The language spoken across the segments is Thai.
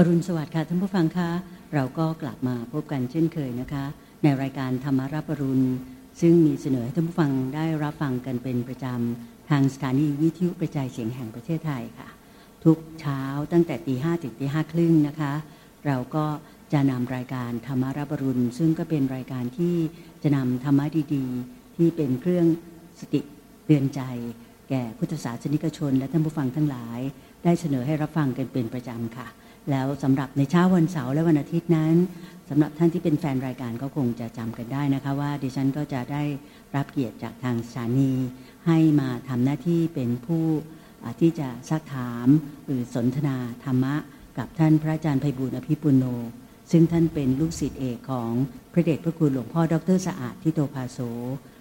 อรุณสวัสดิ์ค่ะท่านผู้ฟังคะเราก็กลับมาพบกันเช่นเคยนะคะ ในรายการธรรมารับอรุณ ซึ่งมีเสนอให้ท่านผู้ฟังได้รับฟังกันเป็นประจำทางสถานีวิทยุกระจายเสียงแห่งประเทศไทยค่ะ ทุกเช้าตั้งแต่ตีห้ถึงตีห้าครึ่งนะคะ เราก็จะนำรายการธรรมารับอรุณ ซึ่งก็เป็นรายการที่จะนำธรรมะดีๆ ที่เป็นเครื่องสติเตือนใจ แก่พุทธศาสนิกชน และท่านผู้ฟังทั้งหลาย ได้เสนอให้รับฟังกันเป็นประจำค่ะ แล้วสำหรับในเช้าวันเสาร์และวันอาทิตย์นั้นสำหรับท่านที่เป็นแฟนรายการก็คงจะจำกันได้นะคะ ว่าดิฉันก็จะได้รับเกียรติจากทางสถานี ให้มาทำหน้าที่เป็นผู้ที่จะซักถามหรือสนทนาธรรมะ กับท่านพระอาจารย์ไพบุญอภิปุโน ซึ่งท่านเป็นลูกศิษย์เอกของพระเดชพระคุณหลวงพ่อดรสะอาดทิโตภาโส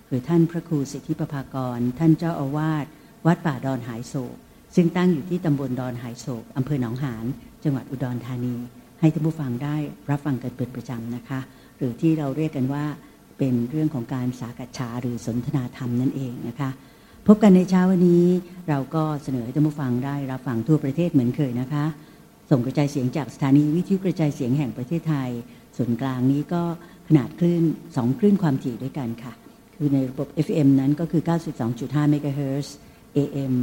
หรือท่านพระครูสิทธิปภากร ท่านเจ้าอาวาสวัดป่าดอนหายโศก ซึ่งตั้งอยู่ที่ตำบลดอนหายโศกอำเภอหนองหาน จังหวัดอุดรธานี ให้ท่านผู้ฟังได้รับฟังกันเป็นประจำนะคะ หรือที่เราเรียกกันว่าเป็นเรื่องของการสากัฉาหรือสนทนาธรรมนั่นเองนะคะ พบกันในเช้าวันนี้เราก็เสนอให้ท่านผู้ฟังได้รับฟังทั่วประเทศเหมือนเคยนะคะ ส่งกระจายเสียงจากสถานีวิทยุกระจายเสียงแห่งประเทศไทย ส่วนกลางนี้ก็ขนาดคลื่น2คลื่นความถี่ด้วยกันค่ะ คือในระบบ FM นั้นก็คือ 92.5เมกะเฮิรตซ์ AM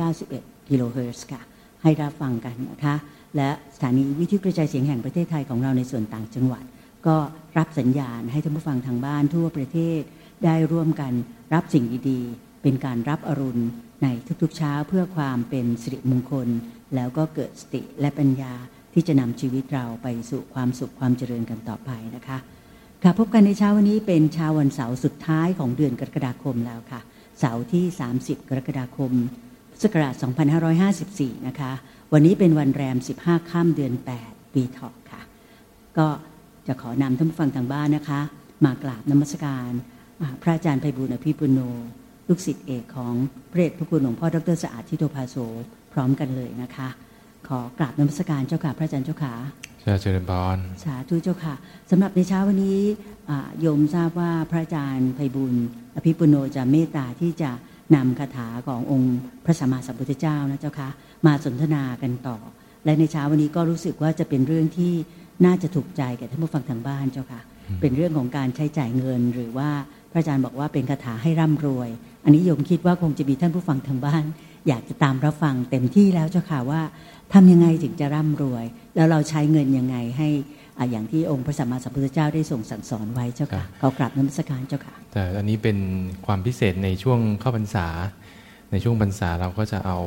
891กิโลเฮิรตซ์ค่ะ ให้รับฟังกันนะคะ และสถานีวิทยุกระจายเสียงแห่งประเทศไทยของเราในส่วนต่างจังหวัด ก็รับสัญญาณให้ท่านผู้ฟังทางบ้านทั่วประเทศ ได้ร่วมกันรับสิ่งดีๆ เป็นการรับอรุณในทุกๆเช้าเพื่อความเป็นสิริมงคล แล้วก็เกิดสติและปัญญาที่จะนำชีวิตเราไปสู่ความสุขความเจริญกันต่อไปนะคะค่ะพบกันในเช้าวันนี้เป็นเช้าวันเสาร์สุดท้ายของเดือนกรกฎาคมแล้วค่ะ เสาร์ที่ 30 กรกฎาคมศักราช2554 นะคะ วันนี้เป็นวันแรม 15ค่ำเดือน 8 ปีเถาะค่ะ ก็จะขอนำท่านผู้ฟังทางบ้านนะคะ มากราบนมัสการ พระอาจารย์ไพบุญอภิปุโน ลูกศิษย์เอกของพระเดชพระคุณหลวงพ่อดรสะอาดทิโตภาโสพร้อมกันเลยนะคะ ขอกราบนมัสการเจ้าค่ะพระอาจารย์เจ้าค่ะ เชิญเจริญพรสาธุเจ้าค่ะสำหรับในเช้าวันนี้โยมทราบว่าพระอาจารย์ไพบุญอภิปุโนจะเมตตาที่จะนำคาถาขององค์พระสัมมาสัมพุทธเจ้านะเจ้าค่ะมาสนทนากันต่อ และในเช้าวันนี้ก็รู้สึกว่าจะเป็นเรื่องที่น่าจะถูกใจแก่ท่านผู้ฟังทางบ้านเจ้าค่ะ เป็นเรื่องของการใช้จ่ายเงิน หรือว่าพระอาจารย์บอกว่าเป็นคาถาให้ร่ำรวย อันนี้โยมคิดว่าคงจะมีท่านผู้ฟังทางบ้าน อยากจะตามรับฟังเต็มที่แล้วเจ้าค่ะว่า ทำยังไงถึงจะร่ำรวย แล้วเราใช้เงินยังไงให้อย่างที่องค์พระสัมมาสัมพุทธเจ้าได้ทรงสั่งสอนไว้เจ้าค่ะเขากราบน้ำสการเจ้าค่ะ แต่อันนี้เป็นความพิเศษในช่วงเข้าพรรษา ในช่วงพรรษาเราก็จะเอา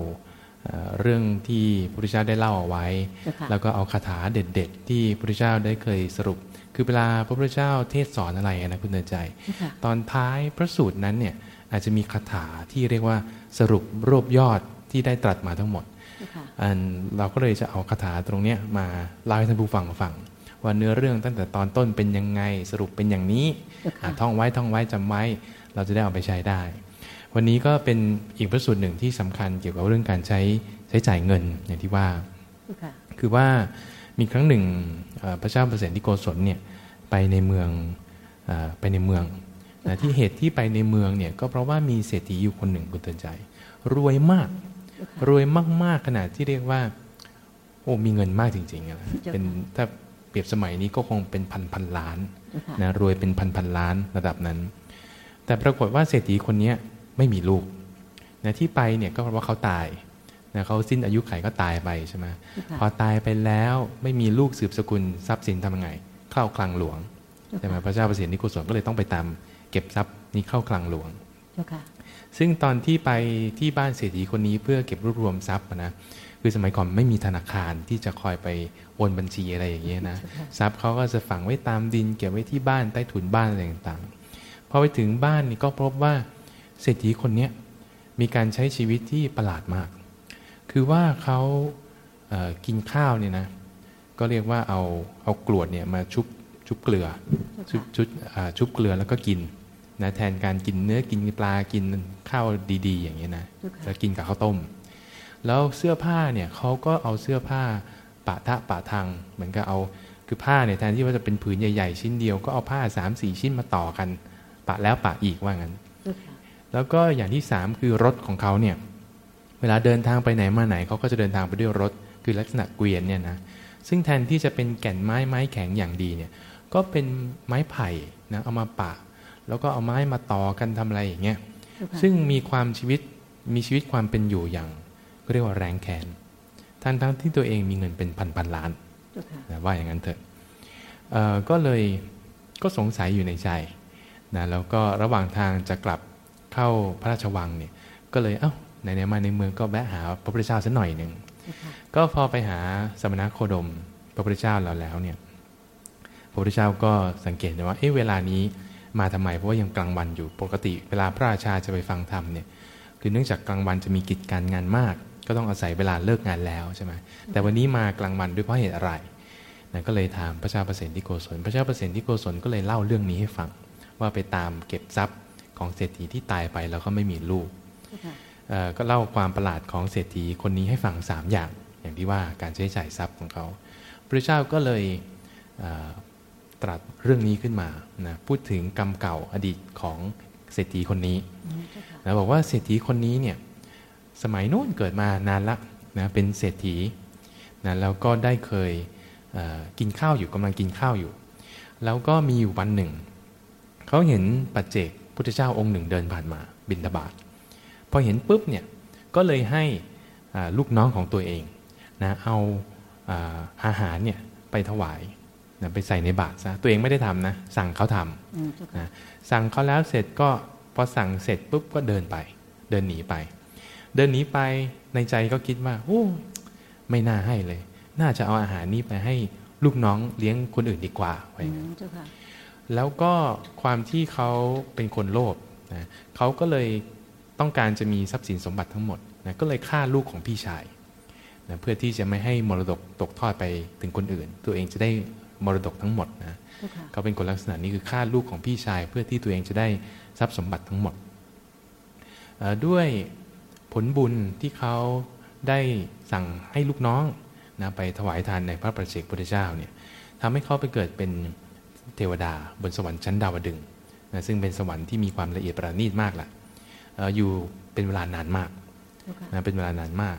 เรื่องที่พระพุทธเจ้าได้เล่าเอาไว้ แล้วก็เอาคาถาเด็ด ๆ ที่พระพุทธเจ้าได้เคยสรุป คือเวลาพระพุทธเจ้าเทศสอนอะไรนะคุณเนใจ ตอนท้ายพระสูตรนั้นเนี่ยอาจจะมีคาถาที่เรียกว่าสรุปรวบยอดที่ได้ตรัสมาทั้งหมด อันเราก็เลยจะเอาคาถาตรงเนี้ยมาเล่าให้ท่านผู้ฟังฟังว่าเนื้อเรื่องตั้งแต่ตอนต้นเป็นยังไงสรุปเป็นอย่างนี้ท่องไว้ท่องไว้จำไว้ เราจะได้เอาไปใช้ได้ วันนี้ก็เป็นอีกพระสูตรหนึ่งที่สำคัญเกี่ยวกับเรื่องการใช้ใช้จ่ายเงินอย่างที่ว่า คือว่ามีครั้งหนึ่งพระเจ้าเปรตที่โกศลเนี่ยไปในเมืองไปในเมืองที่เหตุที่ไปในเมืองเนี่ยก็เพราะว่ามีเศรษฐีอยู่คนหนึ่งคุณเตือนใจ รวยมาก รวยมาก ๆ ขนาดที่เรียกว่า โอ้มีเงินมากจริงๆอะเป็นถ้าเปรียบสมัยนี้ก็คงเป็นพันพันล้านนะรวยเป็นพันพันล้านระดับนั้น แต่ปรากฏว่าเศรษฐีคนนี้ไม่มีลูกนะที่ไปเนี่ยก็เพราะว่าเขาตายนะเขาสิ้นอายุไขก็ตายไปใช่ไหมพอตายไปแล้วไม่มีลูกสืบสกุลทรัพย์สินทำยังไง เข้าคลังหลวงใช่ไหมพระเจ้าประสิทธินิโกศลก็เลยต้องไปตาม เก็บทรัพย์นี้เข้าคลังหลวง ซึ่งตอนที่ไปที่บ้านเศรษฐีคนนี้เพื่อเก็บรวบรวมทรัพย์นะคือสมัยก่อนไม่มีธนาคารที่จะคอยไปโอนบัญชีอะไรอย่างเงี้ยนะทรัพย์เขาก็จะฝังไว้ตามดิน เก็บไว้ที่บ้านใต้ถุนบ้านอะไรต่างๆพอไปถึงบ้านนี่ก็พบว่าเศรษฐีคนเนี้ยมีการใช้ชีวิตที่ประหลาดมาก คือว่าเขาเกินข้าวเนี่ยนะก็เรียกว่าเอาเอากรวดเนี่ยมาชุบชุบเกลือชุบชุบชุบเกลือแล้วก็กิน นะแทนการกินเนื้อกินปลากินข้าวดี ๆ อย่างเงี้ยนะจะกินกับข้าวต้ม แล้วเสื้อผ้าเนี่ยเขาก็เอาเสื้อผ้าปะทะปะทางเหมือนกับเอาคือผ้าเนี่ยแทนที่ว่าจะเป็นผืนใหญ่ ๆ ชิ้นเดียวก็เอาผ้าสามสี่ชิ้นมาต่อกัน ปะแล้วปะอีกว่างั้น แล้วก็อย่างที่สามคือรถของเขาเนี่ยเวลาเดินทางไปไหนมาไหนเขาก็จะเดินทางไปด้วยรถ คือลักษณะเกวียนเนี่ยนะซึ่งแทนที่จะเป็นแก่นไม้ไม้แข็งอย่างดีเนี่ยก็เป็นไม้ไผ่นะเอามาปะ แล้วก็เอาไม้มาต่อกันทำอะไรอย่างเงี้ยซึ่งมีความชีวิตมีชีวิตความเป็นอยู่อย่างเรียกว่าแรงแขนทั้งทั้งที่ตัวเองมีเงินเป็นพันพันล้านนะว่าอย่างนั้นเถอะก็เลยก็สงสัยอยู่ในใจนะแล้วก็ระหว่างทางจะกลับเข้าพระราชวังเนี่ยก็เลยเอา้าไหนๆมาในเมืองก็แวะหาพระพุทธเจ้าสักหน่อยหนึ่งก็พอไปหาสมณโคดมพระพุทธเจ้าเราแล้วเนี่ยพระพุทธเจ้าก็สังเกตว่าเอ๊ะเวลานี้ มาทำไมเพราะว่ายังกลางวันอยู่ปกติเวลาพระราชาจะไปฟังธรรมเนี่ยคือเนื่องจากกลางวันจะมีกิจการงานมาก ก็ต้องอาศัยเวลาเลิกงานแล้วใช่ไหมแต่วันนี้มากลางวันด้วยเพราะเหตุอะไรนะก็เลยถามพระเจ้าเปรตที่โกศลพระเจ้าเปรตที่โกศลก็เลยเล่าเรื่องนี้ให้ฟัง ว่าไปตามเก็บทรัพย์ของเศรษฐีที่ตายไปแล้วก็ไม่มีลูกก็เล่าความประหลาดของเศรษฐีคนนี้ให้ฟังสามอย่าง อย่างที่ว่าการใช้จ่ายทรัพย์ของเขาพระเจ้าก็เลย ตรัสเรื่องนี้ขึ้นมานะพูดถึงกรรมเก่าอดีตของเศรษฐีคนนี้นะบอกว่าเศรษฐีคนนี้เนี่ยสมัยโน้นเกิดมานานละนะเป็นเศรษฐีนะแล้วก็ได้เคยกินข้าวอยู่กำลังกินข้าวอยู่ แล้วก็มีอยู่วันหนึ่ง เขาเห็นปัจเจกพุทธเจ้าองค์หนึ่งเดินผ่านมาบินทบาทพอเห็นปุ๊บเนี่ยก็เลยให้ลูกน้องของตัวเองนะเอาอาหารเนี่ยไปถวาย นะไปใส่ในบาตรซะตัวเองไม่ได้ทำนะ สั่งเขาทำนะสั่งเขาแล้วเสร็จก็พอสั่งเสร็จปุ๊บก็เดินไป เดินหนีไป เดินหนีไปในใจก็คิดว่าโอ้ไม่น่าให้เลย น่าจะเอาอาหารนี้ไปให้ลูกน้องเลี้ยงคนอื่นดีกว่าไว้แล้วก็ความที่เขาเป็นคนโลภนะเขาก็เลยต้องการจะมีทรัพย์สินสมบัติทั้งหมดนะก็เลยฆ่าลูกของพี่ชายนะเพื่อที่จะไม่ให้มรดกตกทอดไปถึงคนอื่น ตัวเองจะได้ มรดกทั้งหมดนะเขาเป็นคนลักษณะนี้คือฆ่าลูกของพี่ชาย เพื่อที่ตัวเองจะได้ทรัพย์สมบัติทั้งหมด ด้วยผลบุญที่เขาได้สั่งให้ลูกน้องนะไปถวายทานในพระประเจกพุทธเจ้าเนี่ยทำให้เขาไปเกิดเป็นเทวดาบนสวรรค์ชั้นดาวดึงนะซึ่งเป็นสวรรค์ที่มีความละเอียดประณีตมากแหละอยู่เป็นเวลานานมากนะเป็นเวลานานมาก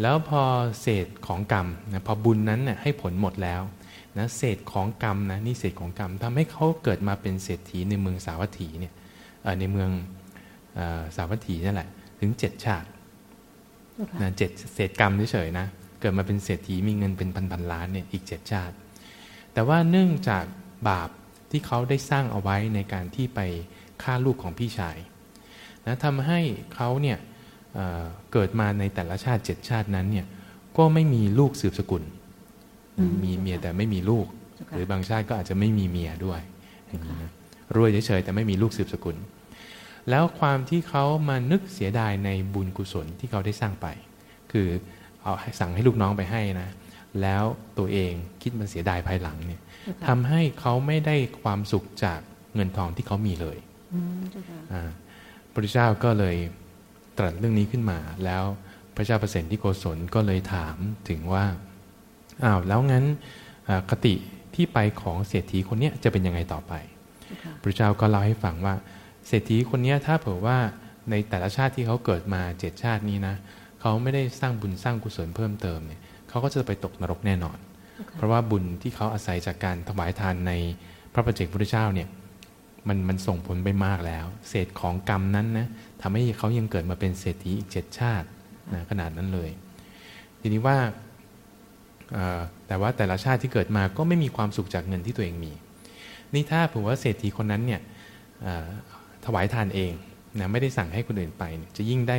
แล้วพอเศษของกรรมนะพอบุญนั้นเนี่ยให้ผลหมดแล้ว นะเศษของกรรมนะนี่เศษของกรรมทำให้เขาเกิดมาเป็นเศรษฐีในเมืองสาวัตถีเนี่ยในเมืองสาวัตถีนั่นแหละ ถึงเจ็ดชาตินะเจ็ดเศษกรรมเฉยๆนะเกิดมาเป็นเศรษฐีมีเงินเป็นพันพันล้านเนี่ยอีกเจ็ดชาติ แต่ว่าเนื่องจากบาปที่เขาได้สร้างเอาไว้ในการที่ไปฆ่าลูกของพี่ชายนะทำให้เขาเนี่ยเเกิดมาในแต่ละชาติเจ็ดชาตินั้นเนี่ยก็ไม่มีลูกสืบสกุล มีเมียแต่ไม่มีลูก หรือบางชาติก็อาจจะไม่มีเมียด้วยรวยเฉยๆแต่ไม่มีลูกสืบสกุล แล้วความที่เขามานึกเสียดายในบุญกุศลที่เขาได้สร้างไป คือเอาสั่งให้ลูกน้องไปให้นะ แล้วตัวเองคิดมันเสียดายภายหลังเนี่ยทำให้เขาไม่ได้ความสุขจากเงินทองที่เขามีเลยพระเจ้าก็เลยตรัสเรื่องนี้ขึ้นมา แล้วพระเจ้าเปรตที่โกศลก็เลยถามถึงว่า อ้าวแล้วงั้นคติที่ไปของเศรษฐีคนนี้จะเป็นยังไงต่อไป พระเจ้าก็เล่าให้ฟังว่า เศรษฐีคนนี้ถ้าเผื่อว่าในแต่ละชาติที่เขาเกิดมาเจ็ดชาตินี้นะเขาไม่ได้สร้างบุญสร้างกุศลเพิ่มเติมเนี่ยเขาก็จะไปตกนรกแน่นอน เพราะว่าบุญที่เขาอาศัยจากการถวายทานในพระประเจกพุทธเจ้าเนี่ยมันมันส่งผลไปมากแล้ว เศษของกรรมนั้นนะทำให้เขายังเกิดมาเป็นเศรษฐีอีกเจ็ดชาตินะขนาดนั้นเลย ทีนี้ว่า แต่ว่าแต่ละชาติที่เกิดมาก็ไม่มีความสุขจากเงินที่ตัวเองมี นี่ถ้าผมว่าเศรษฐีคนนั้นเนี่ยถวายทานเองนะไม่ได้สั่งให้คนอื่นไป จะยิ่งได้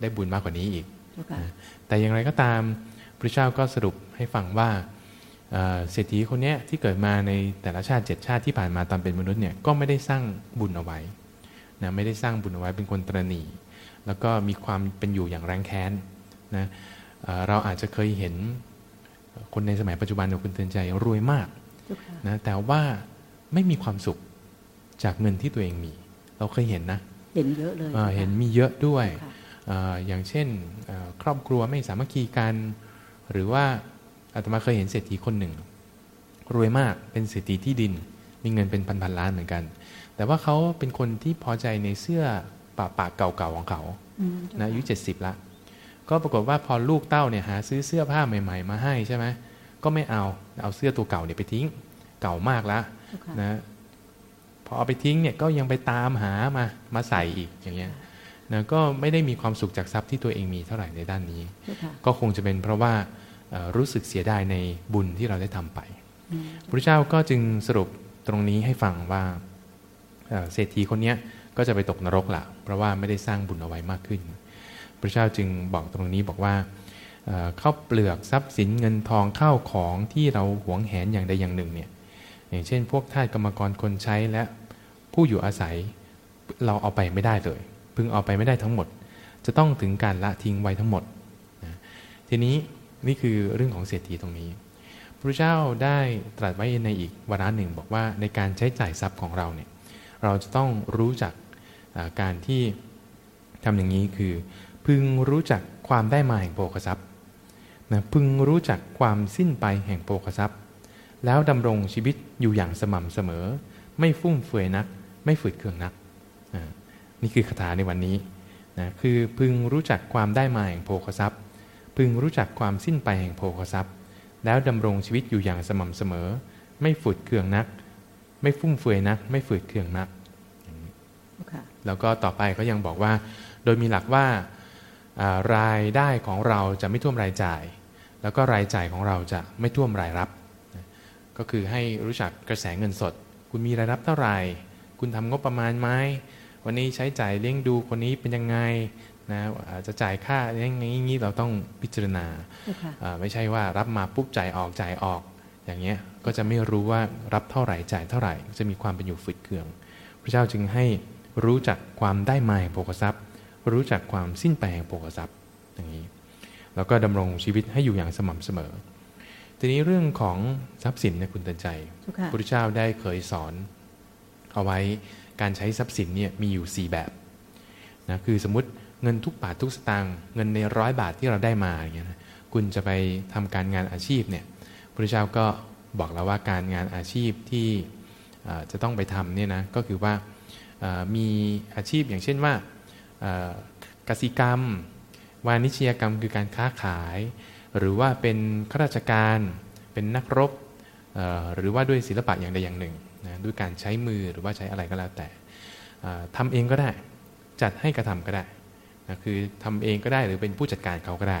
ได้บุญมากกว่านี้อีก แต่อย่างไรก็ตามพระเจ้าก็สรุปให้ฟังว่าเศรษฐีคนนี้ที่เกิดมาในแต่ละชาติเจ็ดชาติที่ผ่านมาตอนเป็นมนุษย์เนี่ยก็ไม่ได้สร้างบุญเอาไว้นะไม่ได้สร้างบุญเอาไว้เป็นคนตรณีแล้วก็มีความเป็นอยู่อย่างแรงแค้นนะเราอาจจะเคยเห็น คนในสมัยปัจจุบันของคุณเตือนใจรวยมากนะแต่ว่าไม่มีความสุขจากเงินที่ตัวเองมี เราเคยเห็นนะ เห็นเยอะเลยเห็นมีเยอะด้วยอย่างเช่นครอบครัวไม่สามัคคีกัน หรือว่าอาตมาเคยเห็นเศรษฐีคนหนึ่ง รวยมากเป็นเศรษฐีที่ดิน มีเงินเป็นพันๆล้านเหมือนกัน แต่ว่าเขาเป็นคนที่พอใจในเสื้อปากปากเก่าๆของเขานะอายุเจ็ดสิบละ ก็ปรากฏว่าพอลูกเต้าเนี่ยหาซื้อเสื้อผ้าใหม่ ๆ มาให้ใช่ไหมก็ไม่เอาเอาเสื้อตัวเก่าเนี่ยไปทิ้งเก่ามากแล้วนะพอเอาไปทิ้งเนี่ยก็ยังไปตามหามามาใส่อีกอย่างเงี้ยนะก็ไม่ได้มีความสุขจากทรัพย์ที่ตัวเองมีเท่าไหร่ในด้านนี้ ก็คงจะเป็นเพราะว่ารู้สึกเสียดายในบุญที่เราได้ทำไปพระเจ้าก็จึงสรุปตรงนี้ให้ฟังว่าเศรษฐีคนนี้ก็จะไปตกนรกละเพราะว่าไม่ได้สร้างบุญเอาไว้มากขึ้น พระเจ้าจึงบอกตรงนี้บอกว่าเข้าเปลือกทรัพย์สินเงินทองเข้าของที่เราหวงแหนอย่างใดอย่างหนึ่งเนี่ยอย่างเช่น พวกทาสกรรมกรคนใช้และผู้อยู่อาศัยเราเอาไปไม่ได้เลยพึงเอาไปไม่ได้ทั้งหมด จะต้องถึงการละทิ้งไว้ทั้งหมดนะทีนี้นี่คือเรื่องของเศรษฐีตรงนี้พระเจ้าได้ตรัสไว้ในอีกวาระหนึ่ง บอกว่าในการใช้จ่ายทรัพย์ของเราเนี่ยเราจะต้องรู้จักการที่ทำอย่างนี้คือ พึงรู้จักความได้มาแห่งโภคทรัพย์นะพึงรู้จักความสิ้นไปแห่งโภคทรัพย์ แล้วดำรงชีวิตอยู่อย่างสม่ำเสมอ ไม่ฟุ่มเฟือยนัก ไม่ฝืดเคืองนักนี่คือคาถาในวันนี้นะคือพึงรู้จักความได้มาแห่งโภคทรัพย์ พึงรู้จักความสิ้นไปแห่งโภคทรัพย์ แล้วดำรงชีวิตอยู่อย่างสม่ำเสมอ ไม่ฝืดเคืองนัก ไม่ฟุ่มเฟือยนัก ไม่ฝืดเคืองนักแล้วก็ต่อไปก็ยังบอกว่า โดยมีหลักว่า รายได้ของเราจะไม่ท่วมรายจ่าย แล้วก็รายจ่ายของเราจะไม่ท่วมรายรับ ก็คือให้รู้จักกระแสเงินสด คุณมีรายรับเท่าไหร่ คุณทำงบประมาณไหมวันนี้ใช้จ่ายเลี้ยงดูคนนี้เป็นยังไงนะจะจ่ายค่าอย่างนี้เราต้องพิจารณา ไม่ใช่ว่ารับมาปุ๊บจ่ายออกจ่ายออก อย่างเงี้ยก็จะไม่รู้ว่ารับเท่าไหร่จ่ายเท่าไหร่ จะมีความเป็นอยู่ฝืดเคือง พระเจ้าจึงให้รู้จักความได้มาแห่งโภคทรัพย์ รู้จักความสิ้นไปแห่งโภคทรัพย์อย่างนี้ แล้วก็ดำรงชีวิตให้อยู่อย่างสม่ำเสมอ ทีนี้เรื่องของทรัพย์สินนะคุณตันใจพระพุทธเจ้าได้เคยสอนเอาไว้การใช้ทรัพย์สินเนี่ยมีอยู่ 4 แบบนะคือสมมติเงินทุกบาททุกสตางค์เงินในร้อยบาทที่เราได้มาอย่างเงี้ยนะคุณจะไปทำการงานอาชีพเนี่ยพระเจ้าก็บอกแล้วว่าการงานอาชีพที่จะต้องไปทำเนี่ยนะก็คือว่ามีอาชีพอย่างเช่นว่า กสิกรรม วานิชยกรรมคือการค้าขาย หรือว่าเป็นข้าราชการ เป็นนักรบ หรือว่าด้วยศิลปะอย่างใดอย่างหนึ่งนะด้วยการใช้มือหรือว่าใช้อะไรก็แล้วแต่ทำเองก็ได้ จัดให้กระทำก็ได้นะคือทำเองก็ได้หรือเป็นผู้จัดการเขาก็ได้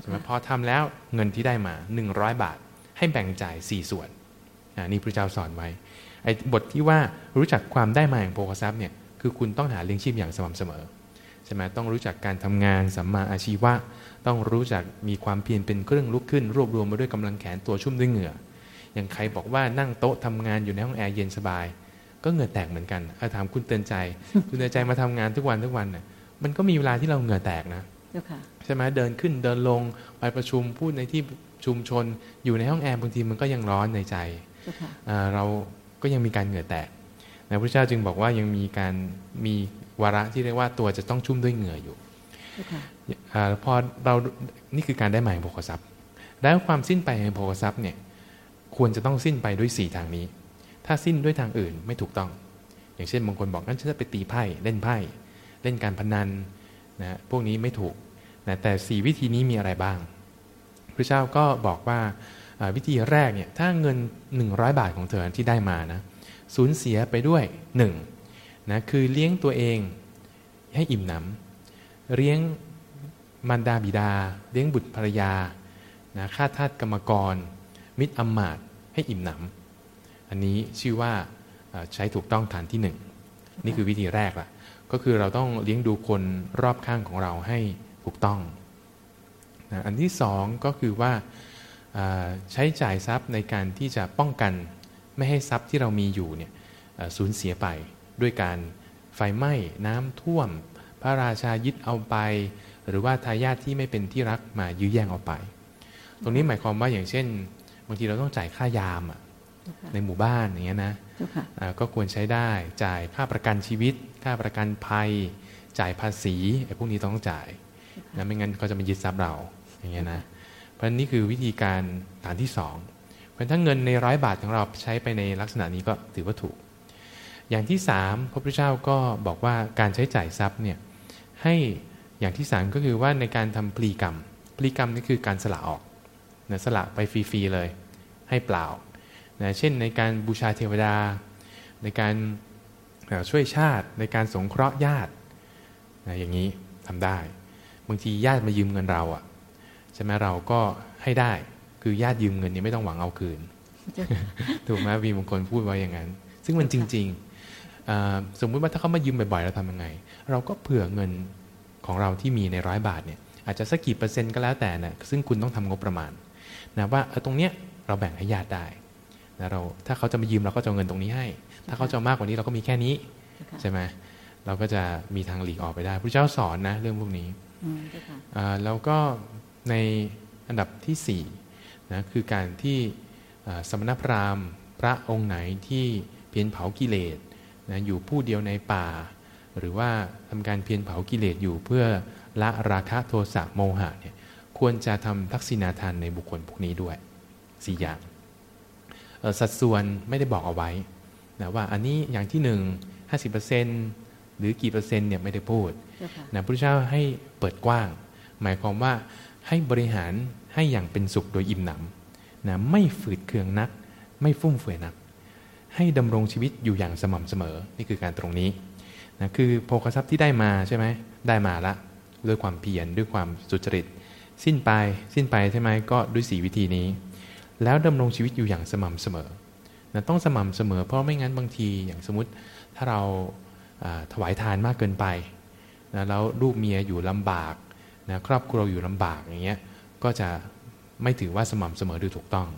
ใช่ไหมพอทำแล้วเงินที่ได้มา 100 บาท ให้แบ่งจ่าย 4 ส่วนนี่พระเจ้าสอนไว้ไอ้บทที่ว่ารู้จักความได้มาแห่างโภคทรัพย์เนี่ยคือคุณต้องหาเลี้ยงชีพอย่างสม่ำเสมอ ใช่ไหมต้องรู้จักการทำงานสัมมาอาชีวะ ต้องรู้จักมีความเพียรเป็นเครื่องลุกขึ้น รวบรวมมาด้วยกำลังแขนตัวชุ่มด้วยเหงื่อ อย่างใครบอกว่านั่งโต๊ะทำงานอยู่ในห้องแอร์เย็นสบาย ก็เหงื่อแตกเหมือนกันเอาถามคุณเตือนใจ คุณเตือนใจมาทำงานทุกวันทุกวันน่ะมันก็มีเวลาที่เราเหงื่อแตกนะใช่ไหมเดินขึ้นเดินลงไปประชุมพูดในที่ชุมชนอยู่ในห้องแอร์บางทีมันก็ยังร้อนในใจเราก็ยังมีการเหงื่อแตกนะพระเจ้าจึงบอกว่ายังมีการมี วาระที่เรียกว่าตัวจะต้องชุ่มด้วยเหงื่ออยู่พอเรานี่คือการได้หมายโภคทรัพย์แล้วความสิ้นไปแห่งโภคทรัพย์เนี่ยควรจะต้องสิ้นไปด้วย 4 ทางนี้ ถ้าสิ้นด้วยทางอื่นไม่ถูกต้อง อย่างเช่นบางคนบอกงั้นฉันจะไปตีไพ่เล่นไพ่เล่นการพนันนะพวกนี้ไม่ถูกนะแต่ 4 วิธีนี้มีอะไรบ้างพระเจ้าก็บอกว่าวิธีแรกเนี่ยถ้าเงิน 100 บาทของเธอที่ได้มานะสูญเสียไปด้วย 1 นะคือเลี้ยงตัวเองให้อิ่มหนำเลี้ยงมารดาบิดา เลี้ยงบุตรภรรยานะข้าทาสกรรมกร มิตรอมมาตให้อิ่มหนำอันนี้ชื่อว่าใช้ถูกต้องฐานที่หนึ่งนี่คือวิธีแรกล่ะก็คือเราต้องเลี้ยงดูคนรอบข้างของเราให้ถูกต้องนะอันที่สองก็คือว่าใช้จ่ายทรัพย์ในการที่จะป้องกัน ไม่ให้ทรัพย์ที่เรามีอยู่เนี่ยสูญเสียไป ด้วยการไฟไหม้น้ำท่วม พระราชายึดเอาไป หรือว่าทายาทที่ไม่เป็นที่รักมายื้อแย่งเอาไป ตรงนี้หมายความว่าอย่างเช่นบางทีเราต้องจ่ายค่ายามในหมู่บ้านอย่างเงี้ยนะก็ควรใช้ได้จ่ายค่าประกันชีวิต ค่าประกันภัย จ่ายภาษีไอ้พวกนี้ต้องจ่ายนะไม่งั้นเขาจะมายึดทรัพย์เราอย่างเงี้ยนะเพราะนี่คือวิธีการฐานที่สองเพราะถ้าเงินในร้อยบาทของเราใช้ไปในลักษณะนี้ก็ถือว่าถูก อย่างที่สามพระพุทธเจ้าก็บอกว่าการใช้จ่ายทรัพย์เนี่ยให้อย่างที่สามก็คือว่าในการทำปลีกรรมปลีกรรมนี่คือการสละออกนะสละไปฟรีๆเลย ให้เปล่านะเช่นในการบูชาเทวดา ในการช่วยชาติ ในการสงเคราะห์ญาตินะอย่างนี้ทำได้บางทีญาติมายืมเงินเราอะ่ะใช่ไหมเราก็ให้ได้คือญาติยืมเงินนี้ไม่ต้องหวังเอาคืนถูกไหมวีมงคลพูดไว้อย่างนั้น ซึ่งมันจริง ๆ สมมุติว่าถ้าเขามายืมบ่อยๆเราทำยังไง เราก็เผื่อเงินของเราที่มีในร้อยบาทเนี่ยอาจจะสักกี่เปอร์เซ็นต์ก็แล้วแต่นะซึ่งคุณต้องทำงบประมาณนะว่าตรงเนี้ยเราแบ่งให้ญาติได้นะเราถ้าเขาจะมายืมเราก็จะเงินตรงนี้ให้ ถ้าเขาจะมากกว่านี้เราก็มีแค่นี้ใช่ไหมเราก็จะมีทางหลีกออกไปได้พระเจ้าสอนนะเรื่องพวกนี้แล้วก็ในอันดับที่สี่นะคือการที่สมณพราหมณ์พระองค์ไหนที่เพียรเผากิเลส นะอยู่ผู้เดียวในป่า หรือว่าทำการเพียรเผากิเลสอยู่เพื่อละราคะโทสะโมหะเนี่ยควรจะทำทักษิณาทานในบุคคลพวกนี้ด้วยสี่อย่างสัดส่วนไม่ได้บอกเอาไว้นะว่าอันนี้อย่างที่หนึ่งห้าสิบเปอร์เซ็นหรือกี่เปอร์เซ็นต์เนี่ยไม่ได้พูดนะพระพุทธเจ้าให้เปิดกว้าง หมายความว่าให้บริหารให้อย่างเป็นสุขโดยอิ่มหนำนะไม่ฝืดเคืองนัก ไม่ฟุ่มเฟือยนัก ให้ดำรงชีวิตอยู่อย่างสม่ำเสมอ นี่คือการตรงนี้นะคือโภคทรัพย์ที่ได้มาใช่ไหมได้มาละ ด้วยความเพียรด้วยความสุจริต สิ้นไปสิ้นไปใช่ไหมก็ด้วยสีวิธีนี้ แล้วดำรงชีวิตอยู่อย่างสม่ำเสมอนะต้องสม่ำเสมอ เพราะไม่งั้นบางทีอย่างสมมติถ้าเราถวายทานมากเกินไปนะแล้วลูกเมียอยู่ลำบากนะครอบครัวอยู่ลำบากอย่างเงี้ยก็จะไม่ถือว่าสม่ำเสมอดูถูกต้อง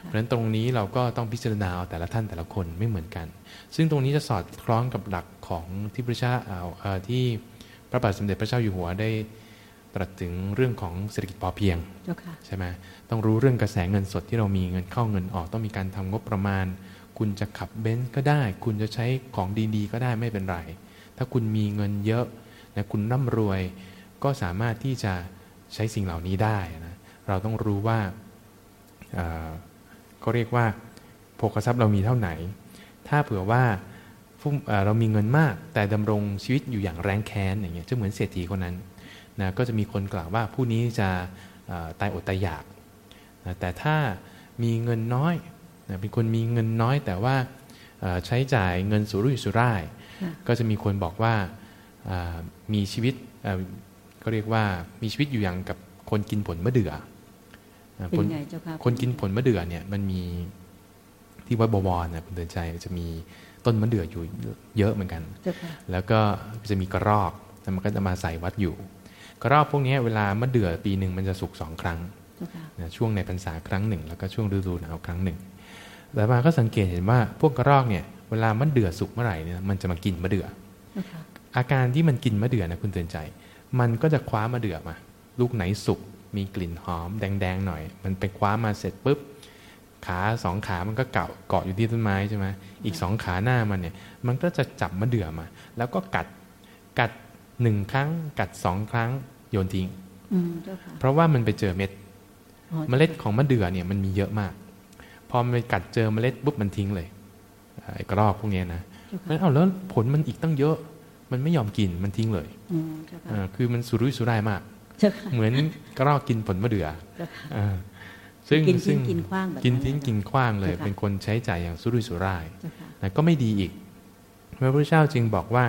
เพราะฉะนั้นตรงนี้เราก็ต้องพิจารณาแต่ละท่านแต่ละคนไม่เหมือนกัน ซึ่งตรงนี้จะสอดคล้องกับหลักของที่พระเจ้าเอาที่พระบาทสมเด็จพระเจ้าอยู่หัวได้ตรัสถึงเรื่องของเศรษฐกิจพอเพียงใช่ไหมต้องรู้เรื่องกระแสเงินสดที่เรามีเงินเข้าเงินออกต้องมีการทำงบประมาณ คุณจะขับเบนซ์ก็ได้ คุณจะใช้ของดีๆ ก็ได้ไม่เป็นไร ถ้าคุณมีเงินเยอะและคุณร่ำรวยก็สามารถที่จะใช้สิ่งเหล่านี้ได้นะเราต้องรู้ว่า ก็เรียกว่าโภคทรัพย์เรามีเท่าไหร่ถ้าเผื่อว่าเรามีเงินมาก แต่ดำรงชีวิตอยู่อย่างแรงแค้นอย่างเงี้ยจะเหมือนเศรษฐีคนนั้นนะก็จะมีคนกล่าวว่าผู้นี้จะตายอดตายอยากนะแต่ถ้ามีเงินน้อยนะเป็นคนมีเงินน้อย แต่ว่าใช้จ่ายเงินสุรุ่ยสุร่าย ก็จะมีคนบอกว่ามีชีวิตก็เรียกว่ามีชีวิตอยู่อย่างกับคนกินผลมะเดื่อ เป็นไงเจ้าค่ะคนกินผลมะเดื่อเนี่ยมันมีที่วัดบวรนะคุณเตือนใจจะมีต้นมะเดื่ออยู่เยอะเหมือนกัน แล้วก็จะมีกระรอกมันก็จะมาใส่วัดอยู่ กระรอกพวกนี้เวลามะเดื่อปีหนึ่งมันจะสุกสองครั้งนะช่วงในพรรษาครั้งหนึ่ง แล้วก็ช่วงฤดูหนาวครั้งหนึ่ง แต่มาก็สังเกตเห็นว่าพวกกระรอกเนี่ยเวลามะเดื่อสุกเมื่อไหร่เนี่ยมันจะมากินมะเดื่ออาการที่มันกินมะเดื่อนะคุณเตือนใจ มันก็จะคว้ามะเดื่อมา ลูกไหนสุก มีกลิ่นหอมแดงๆหน่อย มันไปคว้ามาเสร็จปุ๊บ ขาสองขามันก็เกาะเกาะอยู่ที่ต้นไม้ใช่ไหมอีกสองขาหน้ามันเนี่ย มันก็จะจับมะเดื่อมา แล้วก็กัดกัดหนึ่งครั้ง กัดสองครั้งโยนทิ้งเพราะว่ามันไปเจอเม็ดเมล็ดของมะเดื่อเนี่ยมันมีเยอะมาก พอมันไปกัดเจอเมล็ดปุ๊บมันทิ้งเลยไอ้กระรอกพวกนี้นะมันเอาแล้วผลมันอีกตั้งเยอะ มันไม่ยอมกินมันทิ้งเลยอคือมันสุรุ่ยสุร่ายมาก เหมือนกระรอกกินผลมะเดื่อซึ่งกินทิ้งกินคว้างกินทิ้งกินคว้างเลย เป็นคนใช้จ่ายอย่างสุรุ่ยสุร่ายนะก็ไม่ดีอีกพระพุทธเจ้าจึงบอกว่า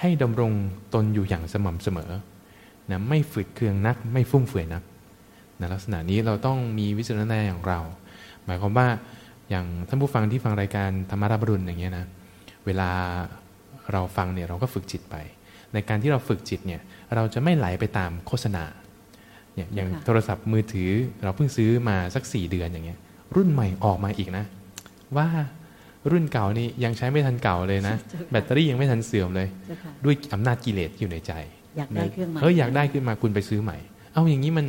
ให้ดำรงตนอยู่อย่างสม่ำเสมอนะไม่ฝืดเคืองนัก ไม่ฟุ่มเฟือยนักในลักษณะนี้เราต้องมีวิจารณญาณของเรา หมายความว่าอย่างท่านผู้ฟังที่ฟังรายการธรรมราบรุนอย่างเงี้ยนะเวลาเราฟังเนี่ยเราก็ฝึกจิตไป ในการที่เราฝึกจิตเนี่ยเราจะไม่ไหลไปตามโฆษณาเนี่ยอย่างโทรศัพท์มือถือเราเพิ่งซื้อมาสักสี่เดือนอย่างเงี้ยรุ่นใหม่ออกมาอีกนะ ว่ารุ่นเก่านี่ยังใช้ไม่ทันเก่าเลยนะ แบตเตอรี่ยังไม่ทันเสื่อมเลย ด้วยอำนาจกิเลสอยู่ในใจอยากได้เครื่องใหม่เฮ้ยอยากได้ขึ้นมาคุณไปซื้อใหม่ เอาอย่างนี้มัน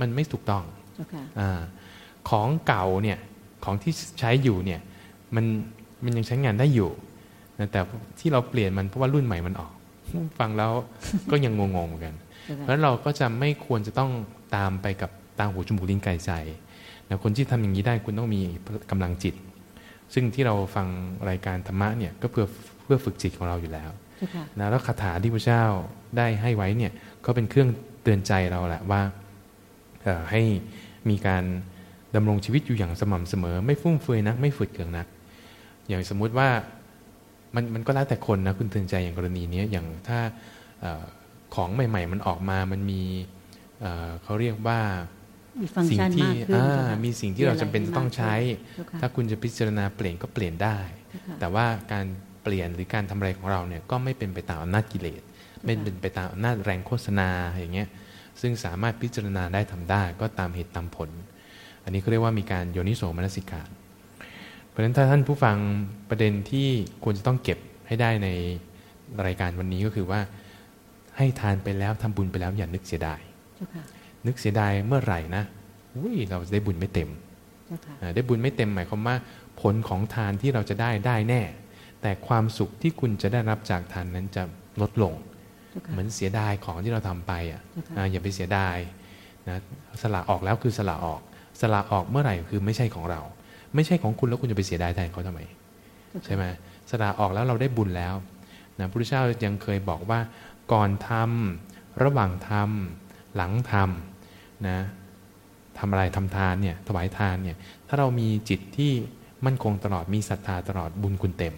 มันไม่ถูกต้องอของเก่าเนี่ยของที่ใช้อยู่เนี่ยมันมันยังใช้งานได้อยู่นะแต่ที่เราเปลี่ยนมันเพราะว่ารุ่นใหม่มันออก ฟังแล้วก็ยังงงๆเหมือนกัน เพราะเราก็จะไม่ควรจะต้องตามไปกับตาหูจมูกลิ้นกายใจนะคนที่ทำอย่างนี้ได้คุณต้องมีกำลังจิต ซึ่งที่เราฟังรายการธรรมะเนี่ยก็เพื่อเพื่อฝึกจิตของเราอยู่แล้วนะแล้วคาถาที่พระเจ้าได้ให้ไว้เนี่ยก็เป็นเครื่องเตือนใจเราแหละว่าให้มีการดำรงชีวิตอยู่อย่างสม่ำเสมอ ไม่ฟุ่มเฟือยนัก ไม่ฝืดเคืองนัก อย่างสมมุติว่า มันมันก็แล้วแต่คนนะคุณเตือนใจอย่างกรณีนี้อย่างถ้าของใหม่ ๆ มันออกมามันมีเขาเรียกว่าสิ่งที่มีสิ่งที่เราจำเป็นจะต้องใช้ ถ้าคุณจะพิจารณาเปลี่ยนก็เปลี่ยนได้ แต่ว่าการเปลี่ยนหรือการทำอะไรของเราเนี่ยก็ไม่เป็นไปตามอำนาจกิเลส ไม่เป็นไปตามอำนาจแรงโฆษณาอย่างเงี้ยซึ่งสามารถพิจารณาได้ทำได้ก็ตามเหตุตามผล อันนี้เขาเรียกว่ามีการโยนิโสมนสิการเพ ราะฉะนั้นถ้าท่านผู้ฟังประเด็นที่ควรจะต้องเก็บให้ได้ในรายการวันนี้ก็คือว่า ให้ทานไปแล้วทำบุญไปแล้วอย่านึกเสียดายนึกเสียดายเมื่อไหร่นะอุ้ยเราได้บุญไม่เต็มได้บุญไม่เต็มหมายความว่าผลของทานที่เราจะได้ได้แน่ แต่ความสุขที่คุณจะได้รับจากทานนั้นจะลดลง เหมือนเสียดายของที่เราทำไปอะอย่าไปเสียดายนะสละออกแล้วคือสละออก สละออกเมื่อไหร่คือไม่ใช่ของเรา ไม่ใช่ของคุณแล้วคุณจะไปเสียดายแทนเขาทำไมใช่ไหมสละออกแล้วเราได้บุญแล้วนะพระพุทธเจ้ายังเคยบอกว่าก่อนทำระหว่างทำหลังทำนะทำอะไรทำทานเนี่ยถวายทานเนี่ยถ้าเรามีจิตที่มั่นคงตลอดมีศรัทธาตลอดบุญคุณเต็ม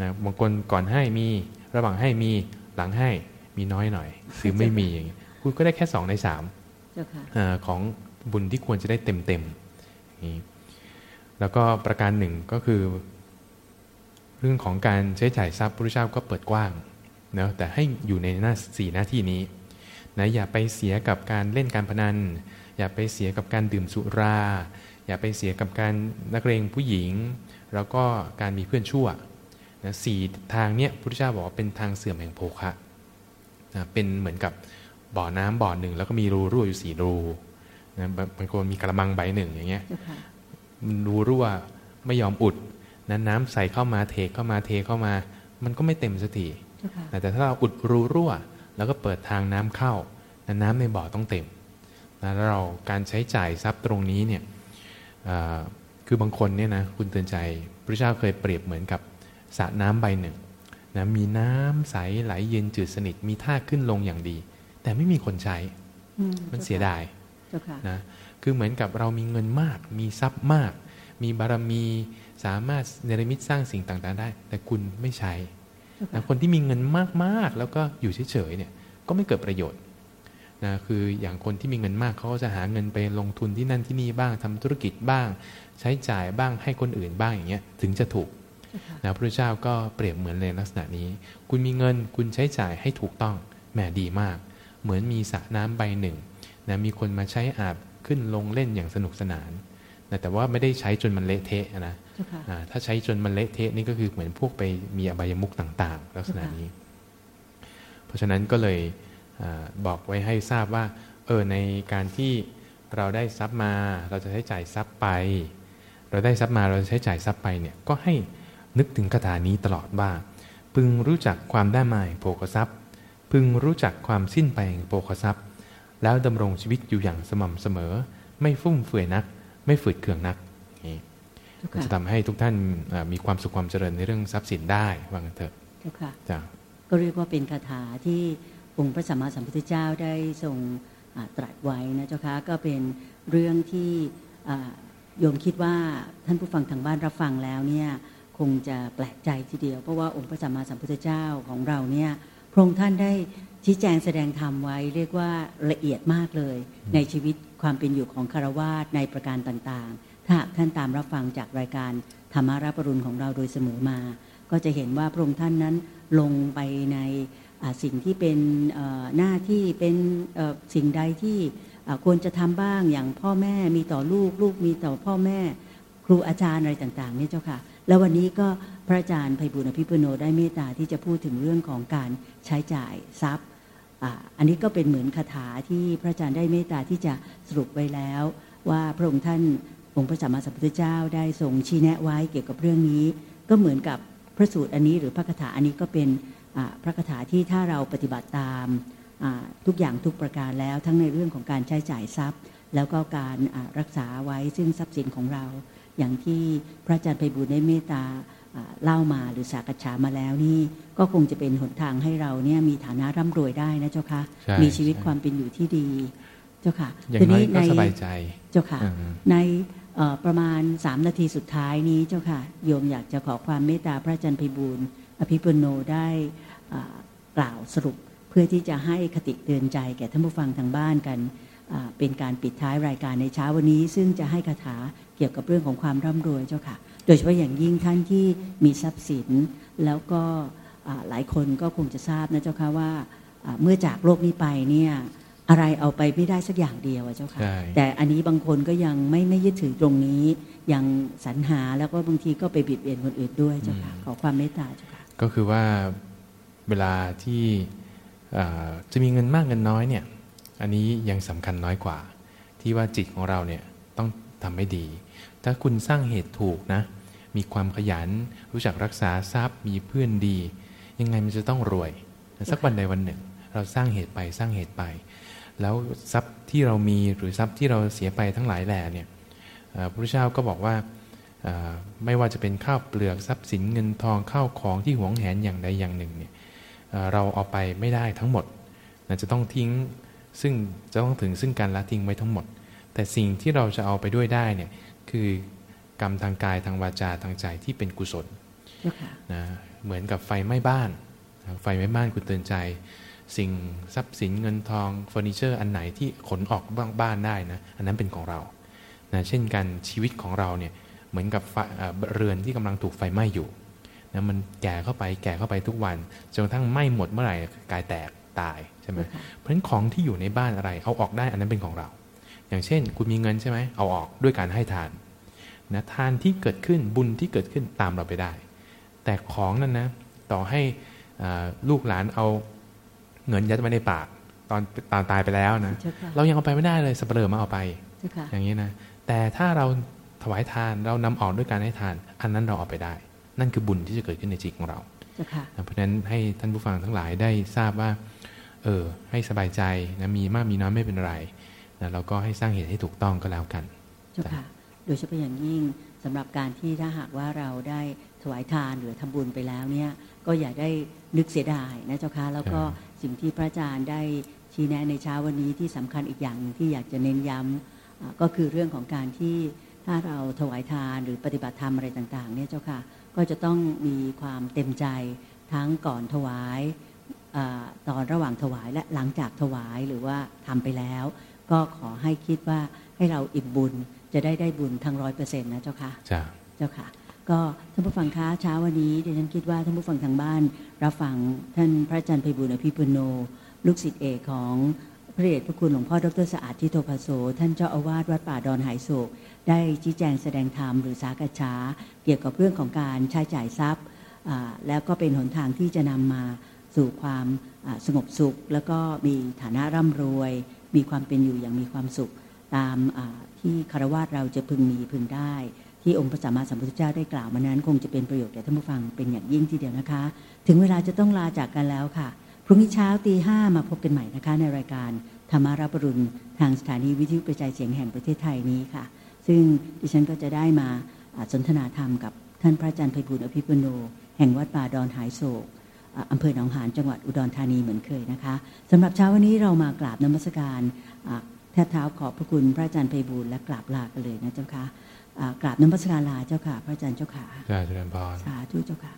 นะบางคนก่อนให้มีระหว่างให้มีหลังให้มีน้อยหน่อยคือไม่มีอย่างนี้คุณก็ได้แค่สองในสามของบุญที่ควรจะได้เต็มเต็มนี้ แล้วก็ประการหนึ่งก็คือ เรื่องของการใช้จ่ายทรัพย์พระเจ้าก็เปิดกว้างนะแต่ให้อยู่ในหน้าสี่หน้าที่นี้นะอย่าไปเสียกับการเล่นการพนัน อย่าไปเสียกับการดื่มสุรา อย่าไปเสียกับการนักเรงผู้หญิง แล้วก็การมีเพื่อนชั่วนะสี่ทางเนี้ยพุทธเจ้าบอกว่าเป็นทางเสื่อมแห่งโภคะนะเป็นเหมือนกับบ่อน้ำบ่อหนึ่ง แล้วก็มีรูรั่วอยู่สี่รูนะบางคนมีกระมังใบหนึ่งอย่างเงี้ย รูรั่วไม่ยอมอุดนั้นน้ำใส่เข้ามาเทเข้ามาเทเข้ามา มันก็ไม่เต็มสักทีแต่ถ้าเราอุดรูรั่ว แล้วก็เปิดทางน้ำเข้าน้ำในบ่อต้องเต็มแล้วเราการใช้จ่ายทรัพย์ตรงนี้เนี่ยคือบางคนเนี่ยนะคุณเตือนใจพระเจ้าเคยเปรียบเหมือนกับสระน้ำใบหนึ่งนะมีน้ำใสไหลเย็นจืดสนิทมีท่าขึ้นลงอย่างดี แต่ไม่มีคนใช้ มันเสียดายนะ คือเหมือนกับเรามีเงินมาก มีทรัพย์มาก มีบารมีสามารถเนรมิตสร้างสิ่งต่างๆได้ แต่คุณไม่ใช้นะคนที่มีเงินมากๆ แล้วก็อยู่เฉยๆเนี่ยก็ไม่เกิดประโยชน์นะคืออย่างคนที่มีเงินมากเขาก็จะหาเงินไปลงทุนที่นั่นที่นี่บ้างทำธุรกิจบ้าง ใช้จ่ายบ้างให้คนอื่นบ้างอย่างเงี้ยถึงจะถูกนะพระเจ้าก็เปรียบเหมือนในลักษณะนี้ คุณมีเงินคุณใช้จ่ายให้ถูกต้องแหมดีมาก เหมือนมีสระน้ำใบหนึ่งนะมีคนมาใช้อาบ ขึ้นลงเล่นอย่างสนุกสนานนะแต่ว่าไม่ได้ใช้จนมันเละเทะนะถ้าใช้จนมันเละเทะนี่ก็คือเหมือนพวกไปมีอบายมุกต่างๆ ลักษณะนี้ เพราะฉะนั้นก็เลยอบอกไว้ให้ทราบว่า เออในการที่เราได้ทรัพย์มา เราจะใช้จ่ายทรัพย์ไป เราได้ทรัพย์มาเราจะใช้จ่ายทรัพย์ไปเนี่ยก็ให้นึกถึงคาถานี้ตลอดว่า พึงรู้จักความได้มาแห่งโภคทรัพย์ พึงรู้จักความสิ้นไปแห่งโภคทรัพย์ แล้วดำรงชีวิตอยู่อย่างสม่ำเสมอ ไม่ฟุ่มเฟือยนัก ไม่ฝืดเคืองนักนี่จะทำให้ทุกท่านมีความสุขความเจริญในเรื่องทรัพย์สินได้ว่างันเถอะจ้ะก็เรียกว่าเป็นคาถาที่องค์พระสัมมาสัมพุทธเจ้าได้ทรงตรัสไว้นะเจ้าคะก็เป็นเรื่องที่โยมคิดว่าท่านผู้ฟังทางบ้านรับฟังแล้วเนี่ยคงจะแปลกใจทีเดียว เพราะว่าองค์พระสัมมาสัมพุทธเจ้าของเราเนี่ยพระองค์ท่านได้ ชี้แจงแสดงธรรมไว้เรียกว่าละเอียดมากเลย ในชีวิตความเป็นอยู่ของคารวาสในประการต่างๆ ถ้าท่านตามรับฟังจากรายการธรรมาราปรุณของเราโดยเสมอมา ก็จะเห็นว่าพระองค์ท่านนั้นลงไปในสิ่งที่เป็นหน้าที่เป็นสิ่งใดที่ควรจะทำบ้างอย่างพ่อแม่มีต่อลูกลูกมีต่อพ่อแม่ ครูอาจารย์อะไรต่างๆนี่เจ้าค่ะ แล้ววันนี้ก็พระอาจารย์ไพบุญอภิปุโนได้เมตตาที่จะพูดถึงเรื่องของการใช้จ่ายทรัพย์ อันนี้ก็เป็นเหมือนคาถาที่พระอาจารย์ได้เมตตาที่จะสรุปไว้แล้ว ว่าพระองค์ท่านองค์พระสัมมาสัมพุทธเจ้าได้ทรงชี้แนะไว้เกี่ยวกับเรื่องนี้ ก็เหมือนกับพระสูตรอันนี้หรือพระคาถาอันนี้ก็เป็นพระคาถาที่ถ้าเราปฏิบัติตามทุกอย่างทุกประการแล้วทั้งในเรื่องของการใช้จ่ายทรัพย์ แล้วก็การรักษาไว้ซึ่งทรัพย์สินของเรา อย่างที่พระอาจารย์ไพบุญได้เมตตา เล่ามาหรือสากฉามาแล้วนี่ก็คงจะเป็นหนทางให้เราเนี่ยมีฐานะร่ำรวยได้นะเจ้าคะมีชีวิตความเป็นอยู่ที่ดีเจ้าค่ะอย่างน้อยก็สบายใจเจ้าค่ะในประมาณสามนาทีสุดท้ายนี้เจ้าค่ะโยมอยากจะขอความเมตตาพระอาจารย์พิบูลอภิปุโนได้กล่าวสรุป เพื่อที่จะให้คติเตือนใจแก่ท่านผู้ฟังทางบ้านกัน เป็นการปิดท้ายรายการในเช้าวันนี้ ซึ่งจะให้คาถาเกี่ยวกับเรื่องของความร่ำรวยเจ้าค่ะ โดยเฉพาะอย่างยิ่งท่านที่มีทรัพย์สิน แล้วก็หลายคนก็คงจะทราบนะเจ้าค่ะว่าเมื่อจากโลกนี้ไปเนี่ยอะไรเอาไปไม่ได้สักอย่างเดียวเจ้าค่ะ แต่อันนี้บางคนก็ยังไม่ไม่ยึดถือตรงนี้ ยังสรรหาแล้วก็บางทีก็ไปบิดเบียนคนอื่นด้วยเจ้าค่ะขอความเมตตาเจ้าค่ะก็คือว่าเวลาที่จะมีเงินมากเงินน้อยเนี่ย อันนี้ยังสำคัญน้อยกว่า ที่ว่าจิตของเราเนี่ยต้องทำให้ดี ถ้าคุณสร้างเหตุถูกนะ มีความขยัน รู้จักรักษาทรัพย์ มีเพื่อนดี ยังไงมันจะต้องรวย สักวันใดวันหนึ่ง เราสร้างเหตุไปสร้างเหตุไป แล้วทรัพย์ที่เรามีหรือทรัพย์ที่เราเสียไปทั้งหลายแหล่เนี่ยพระพุทธเจ้าก็บอกว่าไม่ว่าจะเป็นข้าวเปลือกทรัพย์สินเงินทองข้าวของที่หวงแหนอย่างใดอย่างหนึ่งเนี่ยเราเอาไปไม่ได้ทั้งหมดจะต้องทิ้ง ซึ่งจะต้องถึงซึ่งการละทิ้งไว้ทั้งหมด แต่สิ่งที่เราจะเอาไปด้วยได้เนี่ยคือกรรมทางกายทางวาจาทางใจที่เป็นกุศลนะเหมือนกับไฟไหม้บ้าน ไฟไหม้บ้านคุณเตือนใจ สิ่งทรัพย์สินเงินทองเฟอร์นิเจอร์ อันไหนที่ขนออกบ้างบ้านได้นะอันนั้นเป็นของเรานะเช่นกันชีวิตของเราเนี่ยเหมือนกับเรือนที่กำลังถูกไฟไหม้อยู่นะมันแก่เข้าไปแก่เข้าไปทุกวันจนกระทั่งไหม้หมดเมื่อไหร่กายแตกตายใช่ไหมเพราะฉะนั้นของที่อยู่ในบ้านอะไร เอาออกได้อันนั้นเป็นของเรา อย่างเช่น คุณมีเงินใช่ไหมเอาออกด้วยการให้ทานนะทานที่เกิดขึ้นบุญที่เกิดขึ้นตามเราไปได้ แต่ของนั้นนะต่อให้ลูกหลานเอาเงินยัดไว้ในปากตอนตอนตายไปแล้วนะเรายังเอาไปไม่ได้เลยสเปรอมาเอาไป อย่างนี้นะแต่ถ้าเราถวายทานเรานำออกด้วยการให้ทาน อันนั้นเราเอาไปได้ นั่นคือบุญที่จะเกิดขึ้นในจิตของเราเพราะฉะนั้นให้ท่านผู้ฟังทั้งหลายได้ทราบว่า เออ ให้สบายใจนะมีมากมีน้อยไม่เป็นไรนะเราก็ให้สร้างเหตุให้ถูกต้องก็แล้วกันเจ้าค่ะโดยเฉพาะอย่างยิ่งสำหรับการที่ถ้าหากว่าเราได้ถวายทานหรือทำบุญไปแล้วเนี่ยก็อย่าได้นึกเสียดายนะเจ้าค่ะแล้วก็สิ่งที่พระอาจารย์ได้ชี้แนะในเช้าวันนี้ที่สำคัญอีกอย่างที่อยากจะเน้นย้ำก็คือเรื่องของการที่ถ้าเราถวายทานหรือปฏิบัติธรรมอะไรต่างๆเนี่ยเจ้าค่ะก็จะต้องมีความเต็มใจทั้งก่อนถวาย ตอนระหว่างถวายและหลังจากถวายหรือว่าทำไปแล้ว ก็ขอให้คิดว่าให้เราอิ่มบุญจะได้ได้บุญทั้งร้อยเปอร์เซ็นต์นะเจ้าค่ะเจ้าค่ะก็ท่านผู้ฟังคะเช้าวันนี้ดิฉันคิดว่าท่านผู้ฟังทางบ้าน รับฟังท่านพระอาจารย์ไพบุญอภิปุโน ลูกศิษย์เอกของพระเดชพระคุณหลวงพ่อดรสะอาดทิโตภโสท่านเจ้าอาวาสวัดป่าดอนหายโศก ได้ชี้แจงแสดงธรรมหรือสากฉาเกี่ยวกับเรื่องของการใช้จ่ายทรัพย์ แล้วก็เป็นหนทางที่จะนำมา สู่ความสงบสุข แล้วก็มีฐานะร่ำรวย มีความเป็นอยู่อย่างมีความสุข ตามที่คารวะเราจะพึงมีพึงได้ ที่องค์พระสัมมาสัมพุทธเจ้าได้กล่าวมานั้น คงจะเป็นประโยชน์แก่ท่านผู้ฟังเป็นอย่างยิ่งทีเดียวนะคะ ถึงเวลาจะต้องลาจากกันแล้วค่ะ พรุ่งนี้เช้าตีห้ามาพบกันใหม่นะคะ ในรายการธรรมารับรุณทางสถานีวิทยุกระจายเสียงแห่งประเทศไทยนี้ค่ะ ซึ่งดิฉันก็จะได้มาสนทนาธรรมกับท่านพระอาจารย์ไพบุญอภิปุโน แห่งวัดป่าดอนหายโศก อำเภอหนองหานจังหวัดอุดรธานีเหมือนเคยนะคะสำหรับเช้าวันนี้เรามากราบนมัสการแทบเท้าขอบพระคุณพระอาจารย์ไพบูลและกราบลากันเลยนะเจ้าค่ะกราบนมัสการลาเจ้าค่ะ พระอาจารย์เจ้าค่ะใช่เจริญพรสาธุเจ้าค่ะ